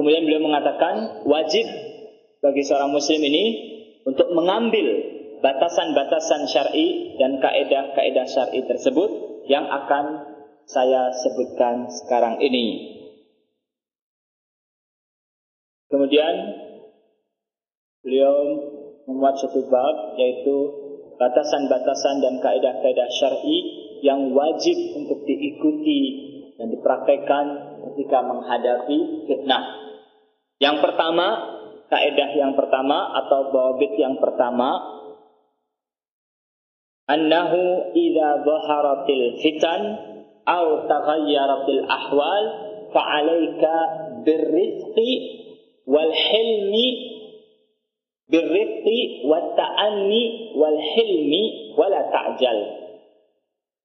kemudian beliau mengatakan wajib bagi seorang muslim ini untuk mengambil batasan-batasan syar'i dan kaedah-kaedah syar'i tersebut yang akan saya sebutkan sekarang ini. Kemudian beliau memuat satu bab yaitu batasan-batasan dan kaedah-kaedah syar'i yang wajib untuk diikuti dan dipraktekkan ketika menghadapi fitnah. Yang pertama, kaedah yang pertama atau bawabit yang pertama annahu idza dhaharatil fitan aw taghayyaratil ahwal fa'alaika birrizqi wal hilmi birrifqi wat ta'anni wal hilmi wala ta'jal.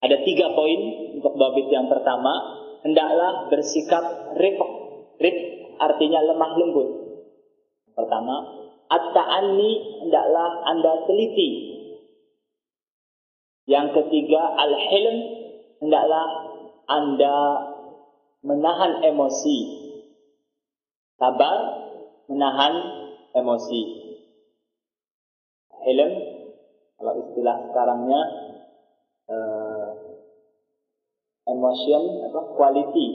Ada tiga poin untuk babit yang pertama. Hendaklah bersikap rifq. Rifq artinya lemah lembut. Pertama, at-ta'anni hendaklah Anda teliti. Yang ketiga, al-hilm hendaklah Anda menahan emosi. Sabar, menahan emosi ilm kalau istilah sekarangnya uh, emotion apa quality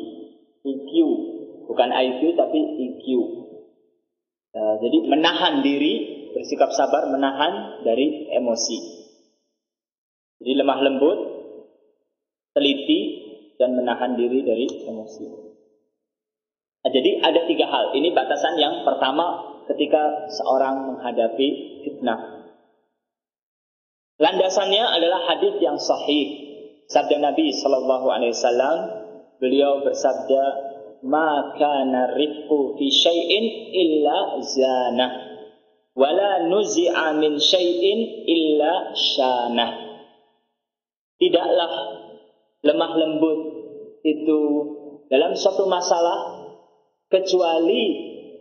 EQ bukan IQ tapi EQ uh, eh, jadi menahan diri bersikap sabar menahan dari emosi. Jadi lemah lembut teliti dan menahan diri dari emosi. Nah, jadi ada tiga hal. Ini batasan yang pertama ketika seorang menghadapi fitnah. Landasannya adalah hadis yang sahih. Sabda Nabi sallallahu alaihi wasallam, beliau bersabda, "Ma kana rifqu fi syai'in illa zana, wala nuzi'a min syai'in illa syana." Tidaklah lemah lembut itu dalam suatu masalah kecuali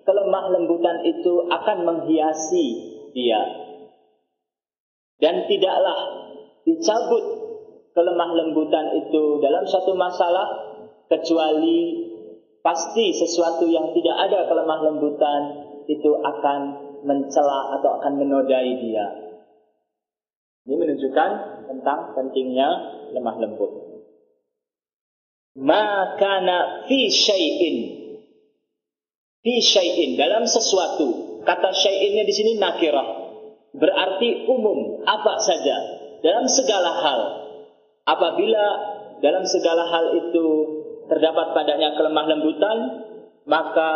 kelemah lembutan itu akan menghiasi dia dan tidaklah dicabut kelemah lembutan itu dalam satu masalah kecuali pasti sesuatu yang tidak ada kelemah lembutan itu akan mencela atau akan menodai dia. Ini menunjukkan tentang pentingnya lemah lembut. Makana fi syai'in fi syai'in dalam sesuatu. Kata syai'innya di sini nakirah berarti umum apa saja dalam segala hal. Apabila dalam segala hal itu terdapat padanya kelemah lembutan, maka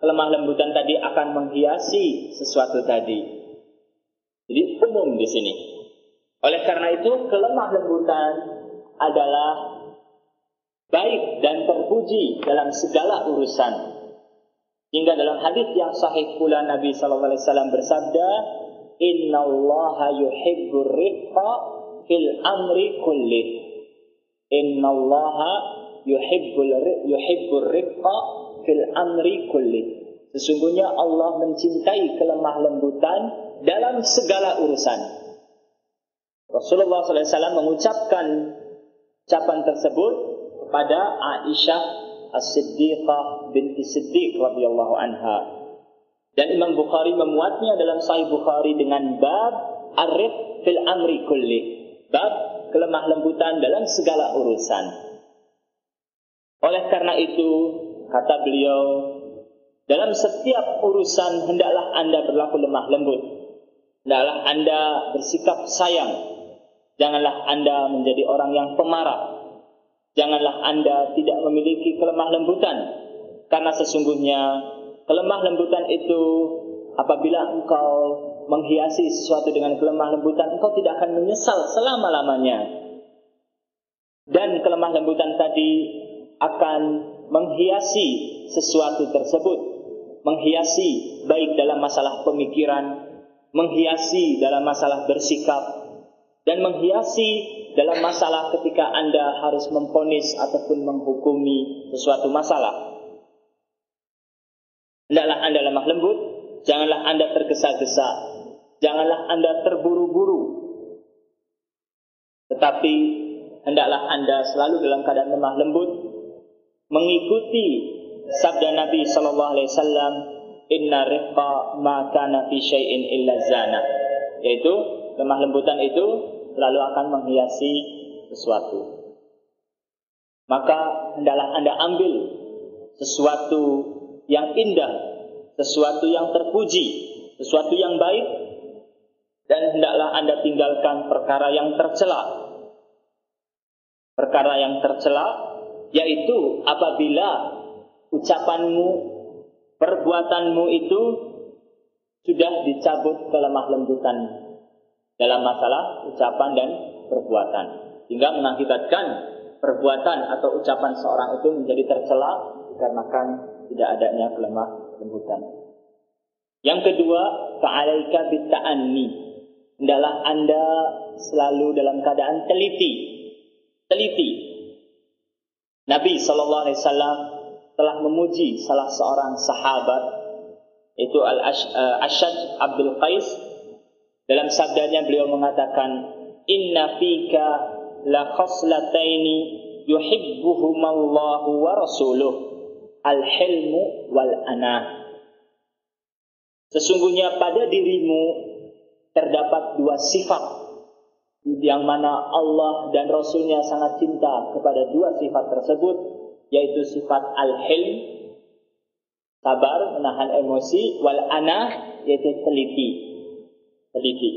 kelemah lembutan tadi akan menghiasi sesuatu tadi. Jadi umum di sini. Oleh karena itu kelemah lembutan adalah baik dan terpuji dalam segala urusan. Hingga dalam hadis yang sahih pula Nabi SAW bersabda, innallaha yuhibbur rifqa fil amri kulli innallaha yuhibbul yuhibbur rifqa fil amri kulli sesungguhnya Allah mencintai kelemah lembutan dalam segala urusan Rasulullah SAW mengucapkan ucapan tersebut kepada Aisyah As-Siddiqah binti Siddiq radhiyallahu anha dan Imam Bukhari memuatnya dalam Sahih Bukhari dengan bab arif fil amri kulli. Bab kelemah lembutan dalam segala urusan. Oleh karena itu, kata beliau, dalam setiap urusan hendaklah Anda berlaku lemah lembut. Hendaklah Anda bersikap sayang. Janganlah Anda menjadi orang yang pemarah. Janganlah Anda tidak memiliki kelemah lembutan. Karena sesungguhnya Kelemah lembutan itu apabila engkau menghiasi sesuatu dengan kelemah lembutan, engkau tidak akan menyesal selama-lamanya. Dan kelemah lembutan tadi akan menghiasi sesuatu tersebut, menghiasi baik dalam masalah pemikiran, menghiasi dalam masalah bersikap, dan menghiasi dalam masalah ketika Anda harus memponis ataupun menghukumi sesuatu masalah. Hendaklah Anda lemah lembut, janganlah Anda tergesa-gesa, janganlah Anda terburu-buru. Tetapi hendaklah Anda selalu dalam keadaan lemah lembut, mengikuti sabda Nabi sallallahu alaihi wasallam, "Inna rifqa ma kana fi syai'in illa zana." Yaitu lemah lembutan itu selalu akan menghiasi sesuatu. Maka hendaklah Anda ambil sesuatu yang indah, sesuatu yang terpuji, sesuatu yang baik dan hendaklah Anda tinggalkan perkara yang tercela. Perkara yang tercela yaitu apabila ucapanmu, perbuatanmu itu sudah dicabut kelemah lembutan dalam masalah ucapan dan perbuatan sehingga mengakibatkan perbuatan atau ucapan seorang itu menjadi tercela dikarenakan tidak adanya kelemah lembutan. Yang kedua, fa'alaika bitta'anni. Hendaklah Anda selalu dalam keadaan teliti. Teliti. Nabi sallallahu alaihi wasallam telah memuji salah seorang sahabat itu Al-Ashad eh, Abdul Qais. Dalam sabdanya beliau mengatakan inna fika la khaslataini yuhibbuhumallahu wa rasuluh al-hilmu wal anah Sesungguhnya pada dirimu terdapat dua sifat yang mana Allah dan Rasulnya sangat cinta kepada dua sifat tersebut yaitu sifat al-hilm sabar menahan emosi wal anah yaitu teliti. Teliti.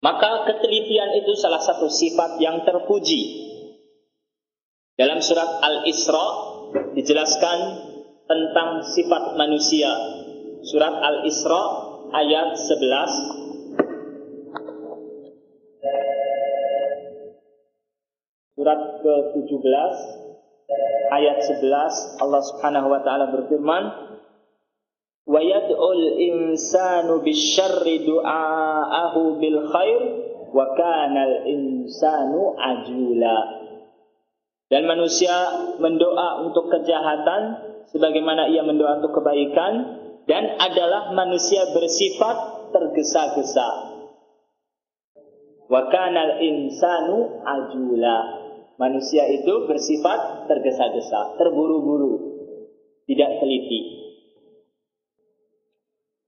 Maka ketelitian itu salah satu sifat yang terpuji. Dalam surat Al-Isra dijelaskan tentang sifat manusia. Surat Al-Isra ayat 11 surat ke-17 ayat 11 Allah Subhanahu wa taala berfirman wa yad'ul insanu bisyarri du'aahu bil khair wa kana al insanu ajula. Dan manusia mendoa untuk kejahatan sebagaimana ia mendoa untuk kebaikan dan adalah manusia bersifat tergesa-gesa. Wa kana al insanu ajula Manusia itu bersifat tergesa-gesa, terburu-buru, tidak teliti.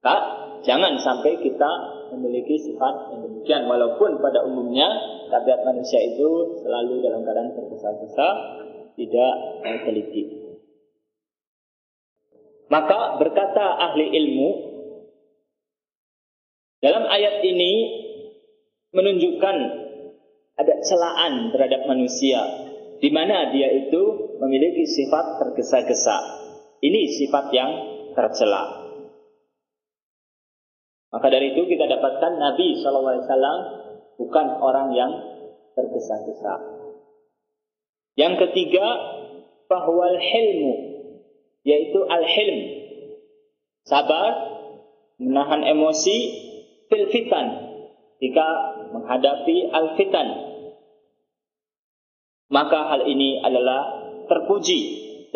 Tak, jangan sampai kita memiliki sifat yang demikian. Walaupun pada umumnya tabiat manusia itu selalu dalam keadaan tergesa-gesa, tidak teliti. Maka berkata ahli ilmu, dalam ayat ini menunjukkan ada celaan terhadap manusia di mana dia itu memiliki sifat tergesa-gesa. Ini sifat yang tercela. Maka dari itu kita dapatkan Nabi SAW bukan orang yang tergesa-gesa. Yang ketiga, bahwa hilmu yaitu al-hilm. Sabar, menahan emosi, fil fitan jika menghadapi al-fitan maka hal ini adalah terpuji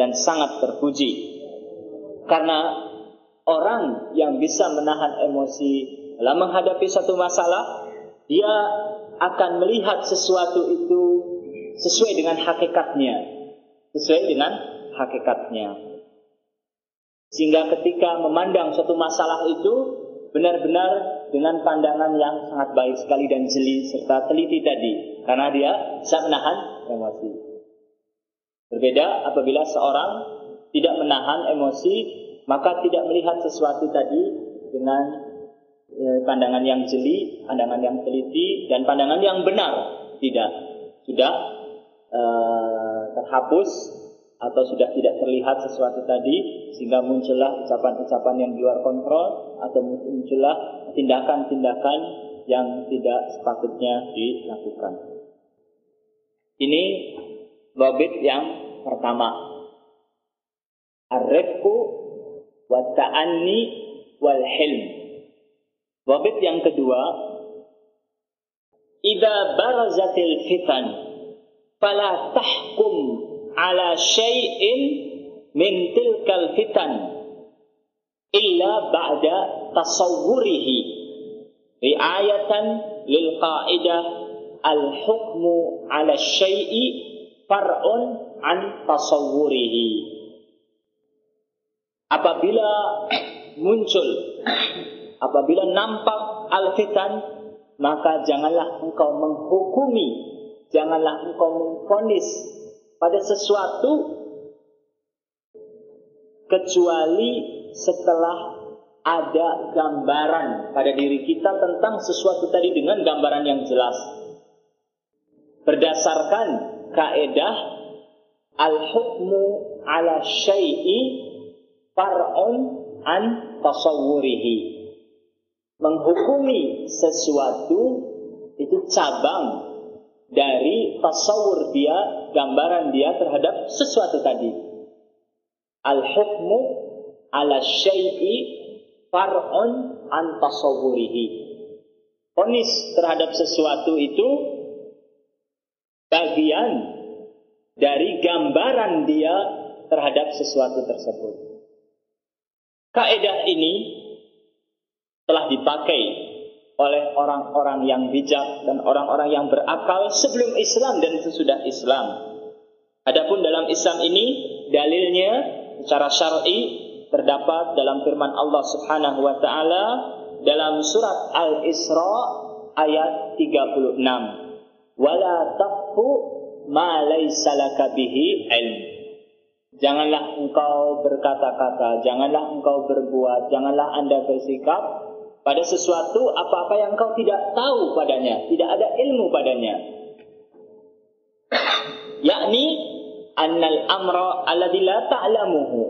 dan sangat terpuji. Karena orang yang bisa menahan emosi dalam menghadapi satu masalah, dia akan melihat sesuatu itu sesuai dengan hakikatnya. Sesuai dengan hakikatnya. Sehingga ketika memandang suatu masalah itu benar-benar dengan pandangan yang sangat baik sekali dan jeli serta teliti tadi karena dia bisa menahan emosi. Berbeda apabila seorang tidak menahan emosi, maka tidak melihat sesuatu tadi dengan eh, pandangan yang jeli, pandangan yang teliti, dan pandangan yang benar. Tidak, sudah eh, terhapus atau sudah tidak terlihat sesuatu tadi sehingga muncullah ucapan-ucapan yang di luar kontrol atau muncullah tindakan-tindakan yang tidak sepatutnya dilakukan. Ini lobit yang pertama. Ar-rifqu wa ta'anni wal hilm. Lobit yang kedua, Idza barazatil fitan fala tahkum ala syai'in min tilkal fitan illa ba'da tasawwurihi riayatan lil qa'idah al-hukmu ala syai'i far'un an tasawwurihi. apabila muncul apabila nampak al-fitan maka janganlah engkau menghukumi janganlah engkau memfonis pada sesuatu kecuali setelah ada gambaran pada diri kita tentang sesuatu tadi dengan gambaran yang jelas. Berdasarkan kaedah al-hukmu ala syai'i far'un an tasawwurihi. Menghukumi sesuatu itu cabang dari tasawur dia, gambaran dia terhadap sesuatu tadi. Al-hukmu ala syai'i far'un an tasawwurihi. Ponis terhadap sesuatu itu bagian dari gambaran dia terhadap sesuatu tersebut. Kaedah ini telah dipakai oleh orang-orang yang bijak dan orang-orang yang berakal sebelum Islam dan sesudah Islam. Adapun dalam Islam ini dalilnya secara syar'i terdapat dalam firman Allah Subhanahu wa taala dalam surat Al-Isra ayat 36. Wala taqfu ma laysa laka ilm. Janganlah engkau berkata-kata, janganlah engkau berbuat, janganlah Anda bersikap pada sesuatu apa-apa yang engkau tidak tahu padanya, tidak ada ilmu padanya. Yakni annal amra alladhi la ta'lamuhu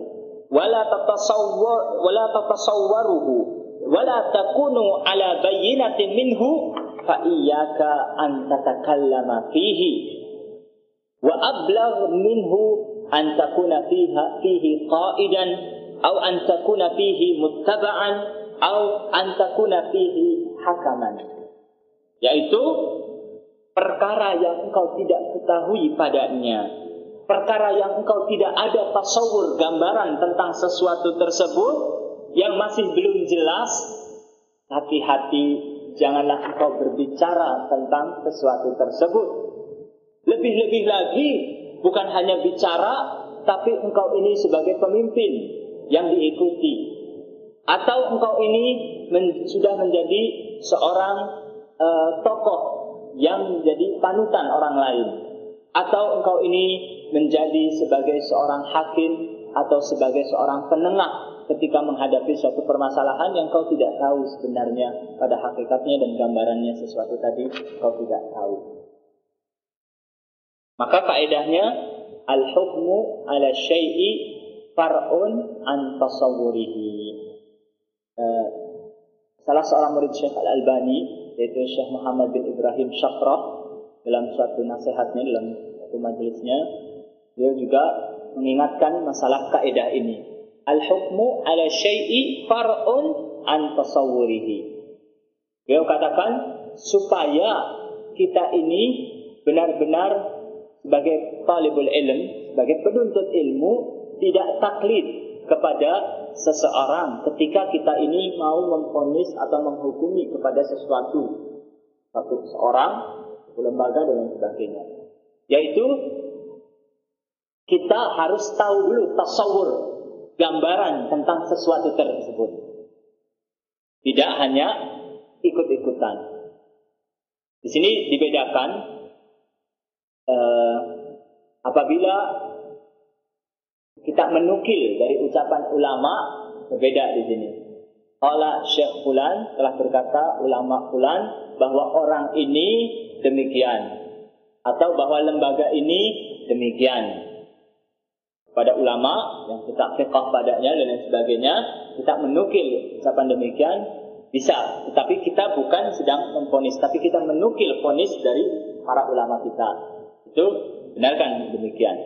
wala tatasawwar wala tatasawwaruhu wala takunu ala bayyinatin minhu fa iyyaka an tatakallama fihi wa ablagh minhu an takuna fiha fihi qa'idan aw an takuna fihi muttaba'an aw an takuna fihi hakaman. Yaitu perkara yang engkau tidak ketahui padanya. Perkara yang engkau tidak ada tasawur gambaran tentang sesuatu tersebut yang masih belum jelas, hati-hati janganlah engkau berbicara tentang sesuatu tersebut. Lebih-lebih lagi bukan hanya bicara tapi engkau ini sebagai pemimpin yang diikuti atau engkau ini men, sudah menjadi seorang uh, tokoh yang menjadi panutan orang lain atau engkau ini menjadi sebagai seorang hakim atau sebagai seorang penengah ketika menghadapi suatu permasalahan yang kau tidak tahu sebenarnya pada hakikatnya dan gambarannya sesuatu tadi kau tidak tahu. Maka kaidahnya al-hukmu ala syai'i far'un an tasawwurihi. Salah seorang murid Syekh Al-Albani yaitu Syekh Muhammad bin Ibrahim Syakrah dalam suatu nasihatnya dalam satu majelisnya Beliau juga mengingatkan masalah kaidah ini. Al-hukmu ala syai'i far'un an tasawwurihi. Beliau katakan supaya kita ini benar-benar sebagai talibul ilm, sebagai penuntut ilmu tidak taklid kepada seseorang ketika kita ini mau memfonis atau menghukumi kepada sesuatu satu seorang, lembaga dan sebagainya. Yaitu kita harus tahu dulu tasawur, gambaran tentang sesuatu tersebut. Tidak hanya ikut-ikutan. Di sini dibedakan eh, apabila kita menukil dari ucapan ulama berbeda di sini. Allah Syekh Fulan telah berkata ulama Fulan bahwa orang ini demikian atau bahwa lembaga ini demikian pada ulama yang kita fiqh padanya dan lain sebagainya, kita menukil ucapan demikian bisa, tetapi kita bukan sedang memfonis, tapi kita menukil fonis dari para ulama kita. Itu benarkan demikian.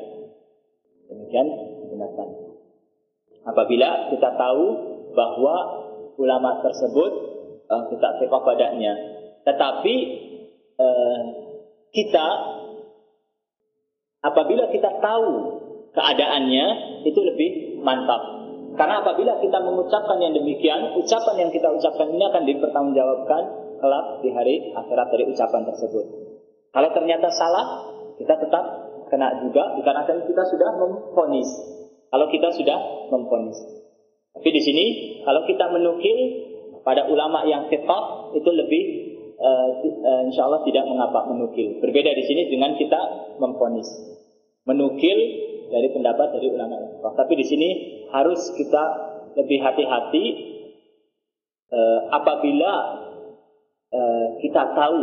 Demikian Apabila kita tahu bahwa ulama tersebut uh, kita padanya, tetapi uh, kita apabila kita tahu keadaannya itu lebih mantap. Karena apabila kita mengucapkan yang demikian, ucapan yang kita ucapkan ini akan dipertanggungjawabkan kelak di hari akhirat dari ucapan tersebut. Kalau ternyata salah, kita tetap kena juga dikarenakan kita sudah memfonis. Kalau kita sudah memfonis. Tapi di sini kalau kita menukil pada ulama yang fiqh itu lebih uh, insya Allah tidak mengapa menukil. Berbeda di sini dengan kita memfonis. Menukil dari pendapat dari ulama yang fiqh. Tapi di sini harus kita lebih hati-hati uh, apabila uh, kita tahu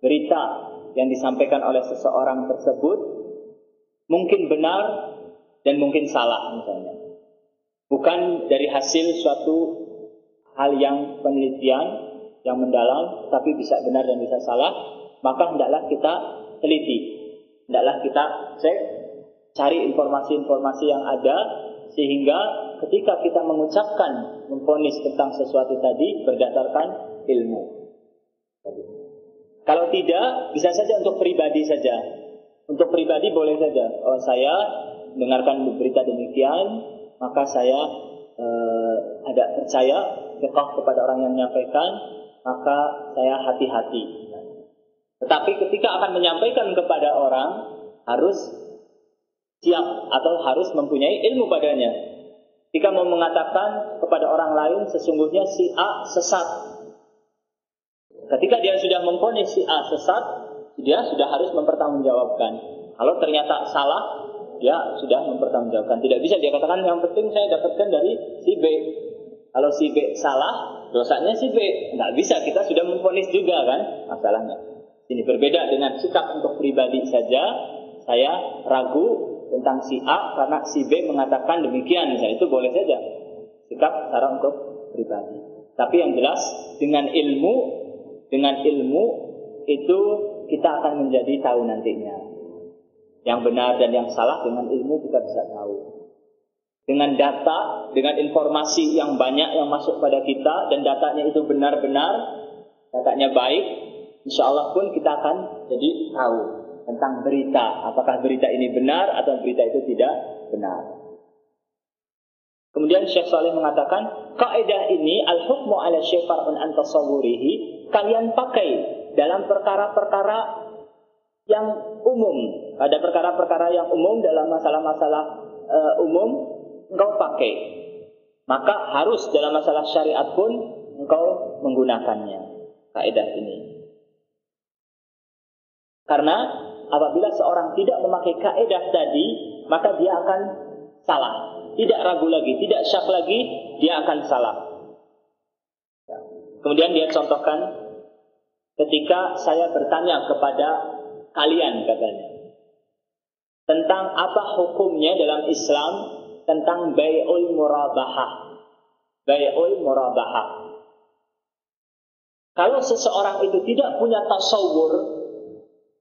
berita yang disampaikan oleh seseorang tersebut mungkin benar dan mungkin salah misalnya. Bukan dari hasil suatu hal yang penelitian yang mendalam, tapi bisa benar dan bisa salah, maka hendaklah kita teliti. Hendaklah kita cek, cari informasi-informasi yang ada, sehingga ketika kita mengucapkan, memfonis tentang sesuatu tadi berdasarkan ilmu. Kalau tidak, bisa saja untuk pribadi saja. Untuk pribadi boleh saja. Oh, saya mendengarkan berita demikian, maka saya eh, ada percaya fiqh kepada orang yang menyampaikan, maka saya hati-hati. Tetapi ketika akan menyampaikan kepada orang harus siap atau harus mempunyai ilmu padanya. Jika mau mengatakan kepada orang lain sesungguhnya si A sesat. Ketika dia sudah memponis si A sesat, dia sudah harus mempertanggungjawabkan. Kalau ternyata salah, dia sudah mempertanggungjawabkan. Tidak bisa dia katakan yang penting saya dapatkan dari si B. Kalau si B salah, dosanya si B. Nggak bisa, kita sudah memponis juga kan masalahnya. Ini berbeda dengan sikap untuk pribadi saja. Saya ragu tentang si A karena si B mengatakan demikian. Misalnya itu boleh saja. Sikap secara untuk pribadi. Tapi yang jelas dengan ilmu, dengan ilmu itu kita akan menjadi tahu nantinya. Yang benar dan yang salah dengan ilmu kita bisa tahu dengan data, dengan informasi yang banyak yang masuk pada kita dan datanya itu benar-benar, datanya baik, insya Allah pun kita akan jadi tahu tentang berita, apakah berita ini benar atau berita itu tidak benar. Kemudian Syekh Saleh mengatakan, kaidah ini al-hukmu ala syifarun an tasawwurihi, kalian pakai dalam perkara-perkara yang umum. Ada perkara-perkara yang umum dalam masalah-masalah uh, umum engkau pakai. Maka harus dalam masalah syariat pun engkau menggunakannya. Kaidah ini. Karena apabila seorang tidak memakai kaidah tadi, maka dia akan salah. Tidak ragu lagi, tidak syak lagi, dia akan salah. Ya. Kemudian dia contohkan ketika saya bertanya kepada kalian katanya tentang apa hukumnya dalam Islam tentang bay'ul murabahah. Bay'ul murabahah. Kalau seseorang itu tidak punya tasawur,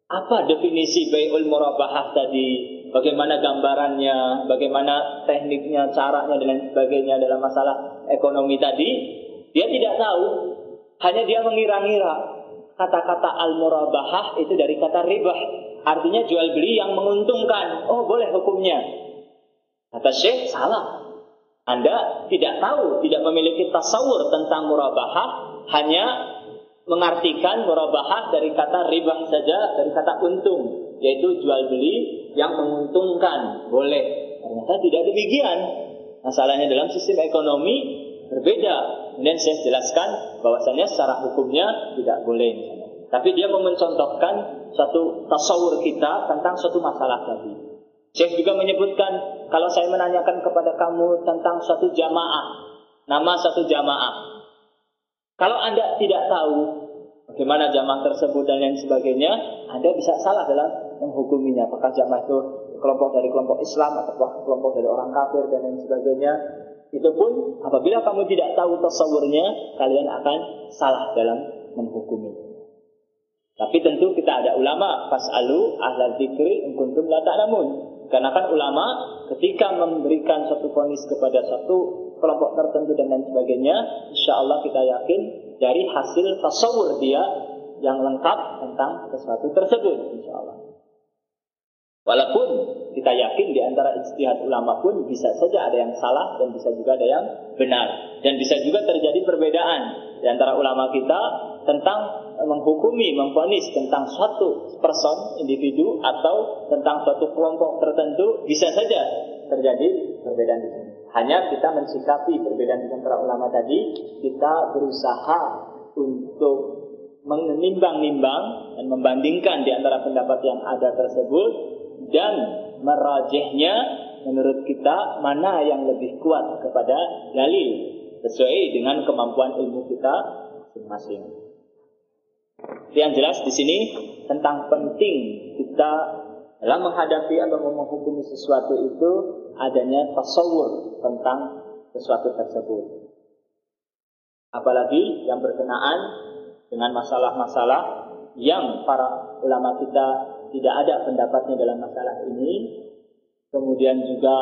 apa definisi bay'ul murabahah tadi? Bagaimana gambarannya, bagaimana tekniknya, caranya, dan lain sebagainya dalam masalah ekonomi tadi? Dia tidak tahu. Hanya dia mengira-ngira. Kata-kata al-murabahah itu dari kata ribah. Artinya jual beli yang menguntungkan. Oh boleh hukumnya. Kata Syekh, salah. Anda tidak tahu, tidak memiliki tasawur tentang murabahah, hanya mengartikan murabahah dari kata riba saja, dari kata untung, yaitu jual beli yang menguntungkan, boleh. Ternyata tidak demikian. Masalahnya dalam sistem ekonomi berbeda. Kemudian saya jelaskan bahwasanya secara hukumnya tidak boleh. Tapi dia mau mencontohkan suatu tasawur kita tentang suatu masalah tadi. Syekh juga menyebutkan kalau saya menanyakan kepada kamu tentang suatu jamaah, nama satu jamaah. Kalau Anda tidak tahu bagaimana jamaah tersebut dan lain sebagainya, Anda bisa salah dalam menghukuminya. Apakah jamaah itu kelompok dari kelompok Islam atau kelompok dari orang kafir dan lain sebagainya. Itu pun apabila kamu tidak tahu tasawurnya, kalian akan salah dalam menghukumi. Tapi tentu kita ada ulama, fasalu ahla dzikri kuntum la ta'lamun. Karena kan ulama ketika memberikan satu vonis kepada satu kelompok tertentu dan lain sebagainya, insya Allah kita yakin dari hasil tasawur dia yang lengkap tentang sesuatu tersebut, insya Allah. Walaupun kita yakin di antara istihad ulama pun bisa saja ada yang salah dan bisa juga ada yang benar. Dan bisa juga terjadi perbedaan di antara ulama kita tentang menghukumi, memfonis tentang suatu person, individu atau tentang suatu kelompok tertentu bisa saja terjadi perbedaan di. Hanya kita mensikapi perbedaan dengan para ulama tadi, kita berusaha untuk menimbang-nimbang dan membandingkan di antara pendapat yang ada tersebut dan merajihnya menurut kita mana yang lebih kuat kepada dalil sesuai dengan kemampuan ilmu kita masing-masing. Yang jelas di sini tentang penting kita dalam menghadapi atau menghukumi sesuatu itu adanya tasawur tentang sesuatu tersebut. Apalagi yang berkenaan dengan masalah-masalah yang para ulama kita tidak ada pendapatnya dalam masalah ini kemudian juga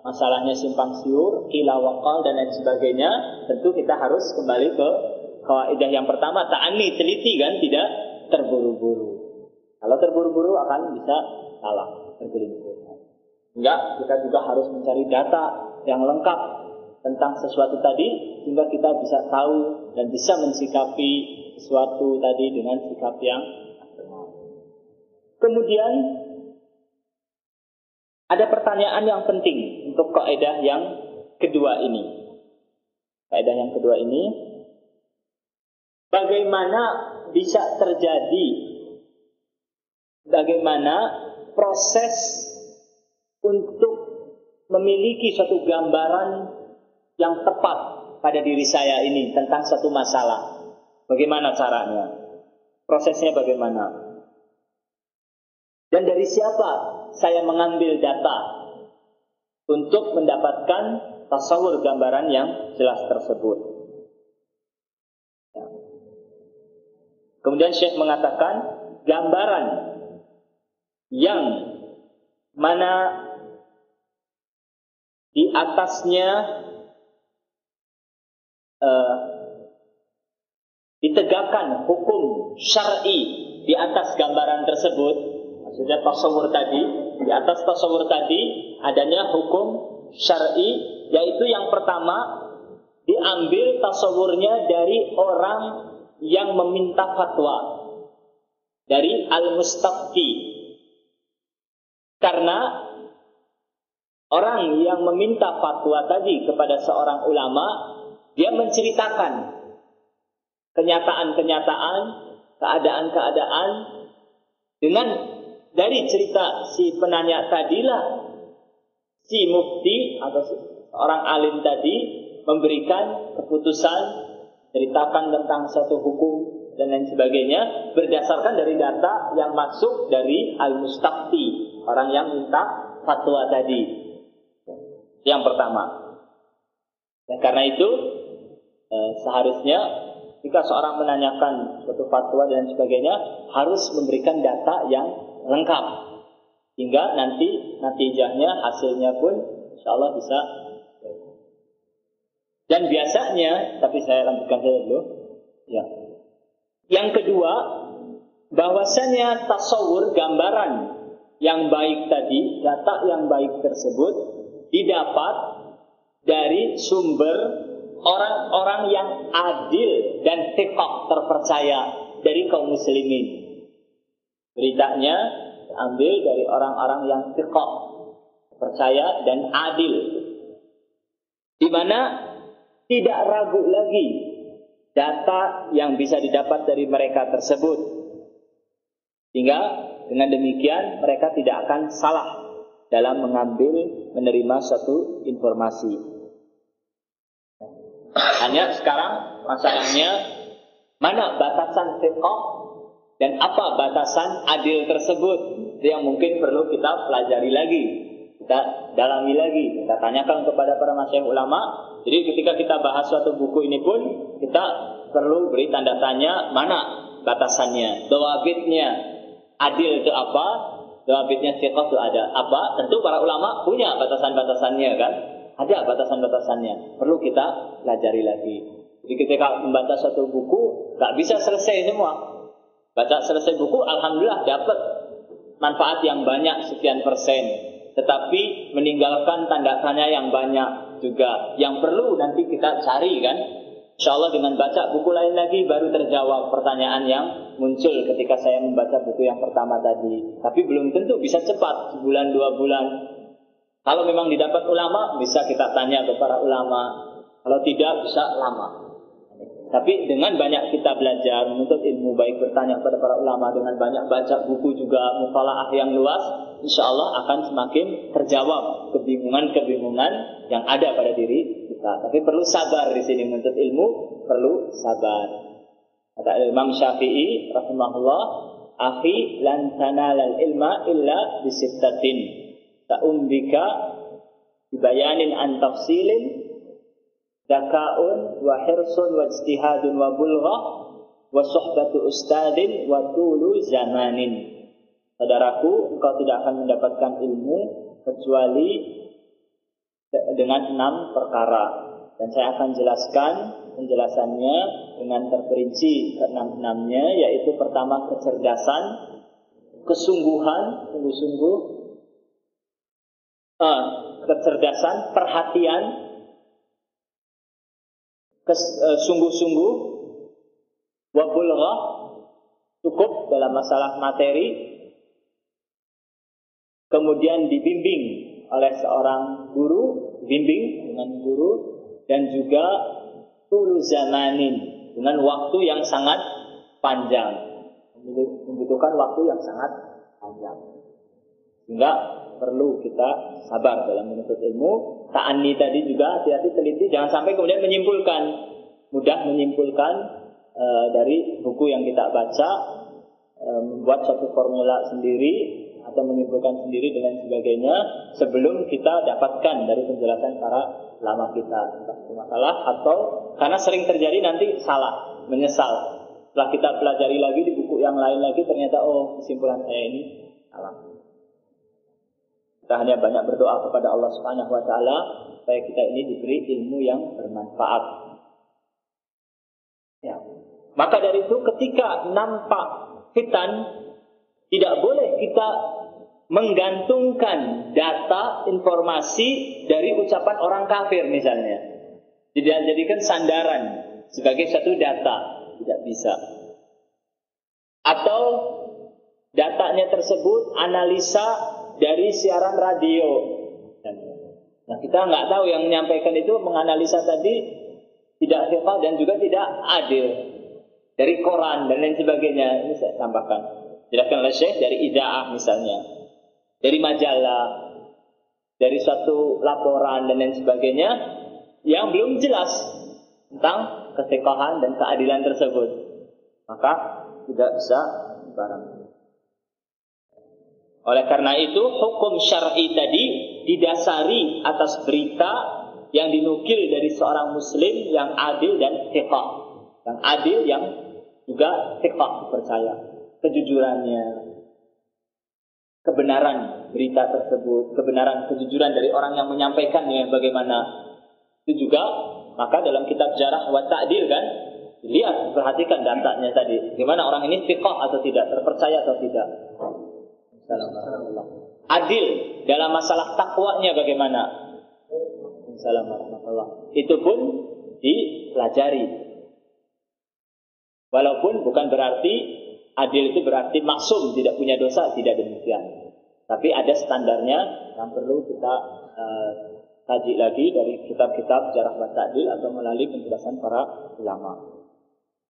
masalahnya simpang siur, kila wakal dan lain sebagainya, tentu kita harus kembali ke kaidah yang pertama, ta'ani, teliti kan, tidak terburu-buru. Kalau terburu-buru akan bisa salah, tergelincir. Enggak, kita juga harus mencari data yang lengkap tentang sesuatu tadi sehingga kita bisa tahu dan bisa mensikapi sesuatu tadi dengan sikap yang. Kemudian ada pertanyaan yang penting untuk kaidah yang kedua ini. Kaidah yang kedua ini bagaimana bisa terjadi bagaimana proses untuk memiliki suatu gambaran yang tepat pada diri saya ini tentang satu masalah. Bagaimana caranya? Prosesnya bagaimana? Dan dari siapa saya mengambil data untuk mendapatkan tasawur gambaran yang jelas tersebut. Ya. Kemudian Syekh mengatakan gambaran yang mana di atasnya uh, ditegakkan hukum syar'i di atas gambaran tersebut Maksudnya tasawur tadi, di atas tasawur tadi adanya hukum syar'i yaitu yang pertama diambil tasawurnya dari orang yang meminta fatwa. Dari al-mustafti karena orang yang meminta fatwa tadi kepada seorang ulama dia menceritakan kenyataan-kenyataan keadaan-keadaan dengan dari cerita si penanya tadilah si mufti atau orang alim tadi memberikan keputusan ceritakan tentang satu hukum dan lain sebagainya berdasarkan dari data yang masuk dari al-mustafti orang yang minta fatwa tadi. Yang pertama. Dan karena itu eh, seharusnya jika seorang menanyakan suatu fatwa dan sebagainya harus memberikan data yang lengkap. Hingga nanti natijahnya hasilnya pun insya Allah bisa dan biasanya tapi saya lanjutkan saja dulu ya. Yang kedua bahwasanya tasawur gambaran yang baik tadi data yang baik tersebut didapat dari sumber orang-orang yang adil dan tekok terpercaya dari kaum muslimin Beritanya ambil dari orang-orang yang fiqh, percaya dan adil. Di mana tidak ragu lagi data yang bisa didapat dari mereka tersebut. Sehingga dengan demikian mereka tidak akan salah dalam mengambil menerima suatu informasi. Hanya sekarang masalahnya mana batasan fiqh dan apa batasan adil tersebut? Itu yang mungkin perlu kita pelajari lagi. Kita dalami lagi. Kita tanyakan kepada para masyayikh ulama. Jadi ketika kita bahas suatu buku ini pun kita perlu beri tanda tanya mana batasannya dawabitnya. Adil itu apa? Dawabitnya siqah itu ada apa? Tentu para ulama punya batasan-batasannya kan? Ada batasan-batasannya. Perlu kita pelajari lagi. Jadi ketika membaca suatu buku nggak bisa selesai semua Baca selesai buku, alhamdulillah dapat manfaat yang banyak sekian persen. Tetapi meninggalkan tanda tanya yang banyak juga yang perlu nanti kita cari kan. Insya Allah dengan baca buku lain lagi baru terjawab pertanyaan yang muncul ketika saya membaca buku yang pertama tadi. Tapi belum tentu bisa cepat, sebulan dua bulan. Kalau memang didapat ulama, bisa kita tanya ke para ulama. Kalau tidak, bisa lama. Tapi dengan banyak kita belajar, menuntut ilmu, baik bertanya kepada para ulama, dengan banyak baca buku juga, mutalaah yang luas, insya Allah akan semakin terjawab kebingungan-kebingungan yang ada pada diri kita. Tapi perlu sabar di sini menuntut ilmu, perlu sabar. Kata Imam Syafi'i, rahimahullah, Akhi lan tanalal ilma illa bisittatin. Ta'umbika dibayanin an tafsilin Zaka'un wa hirsun wa ijtihadun wa bulghah wa suhbatu ustadin wa tulu zamanin. Saudaraku, engkau tidak akan mendapatkan ilmu kecuali dengan enam perkara. Dan saya akan jelaskan penjelasannya dengan terperinci keenam-enamnya, yaitu pertama kecerdasan, kesungguhan, sungguh-sungguh, uh, kecerdasan, perhatian, Eh, sungguh-sungguh wabulghah cukup dalam masalah materi. Kemudian dibimbing oleh seorang guru bimbing dengan guru dan juga tulu zamanin dengan waktu yang sangat panjang. Membutuhkan waktu yang sangat panjang. Sehingga perlu kita sabar dalam menuntut ilmu. Ta'ani tadi juga hati-hati teliti, jangan sampai kemudian menyimpulkan, mudah menyimpulkan e, dari buku yang kita baca, e, membuat suatu formula sendiri atau menyimpulkan sendiri dan sebagainya sebelum kita dapatkan dari penjelasan para lama kita. Entah itu masalah atau karena sering terjadi nanti salah menyesal. Setelah kita pelajari lagi di buku yang lain lagi ternyata oh kesimpulan saya ini salah kita hanya banyak berdoa kepada Allah Subhanahu wa taala supaya kita ini diberi ilmu yang bermanfaat. Ya. Maka dari itu ketika nampak fitan tidak boleh kita menggantungkan data informasi dari ucapan orang kafir misalnya. Tidak jadikan sandaran sebagai satu data, tidak bisa. Atau datanya tersebut analisa dari siaran radio. Nah kita nggak tahu yang menyampaikan itu menganalisa tadi tidak hafal dan juga tidak adil dari koran dan lain sebagainya. Ini saya tambahkan. Jelaskan oleh Syekh dari idaah misalnya, dari majalah, dari suatu laporan dan lain sebagainya yang belum jelas tentang kesekahan dan keadilan tersebut. Maka tidak bisa barang. Oleh karena itu hukum syar'i tadi didasari atas berita yang dinukil dari seorang muslim yang adil dan thiqah. Yang adil yang juga thiqah percaya. Kejujurannya, kebenaran berita tersebut, kebenaran kejujuran dari orang yang menyampaikannya bagaimana. Itu juga maka dalam kitab jarah wa ta'dil kan lihat perhatikan datanya tadi. Gimana orang ini thiqah atau tidak, terpercaya atau tidak. Adil dalam masalah takwanya bagaimana? Itu pun dipelajari. Walaupun bukan berarti adil itu berarti maksum, tidak punya dosa, tidak demikian. Tapi ada standarnya yang perlu kita uh, kaji lagi dari kitab-kitab jarah adil atau melalui penjelasan para ulama.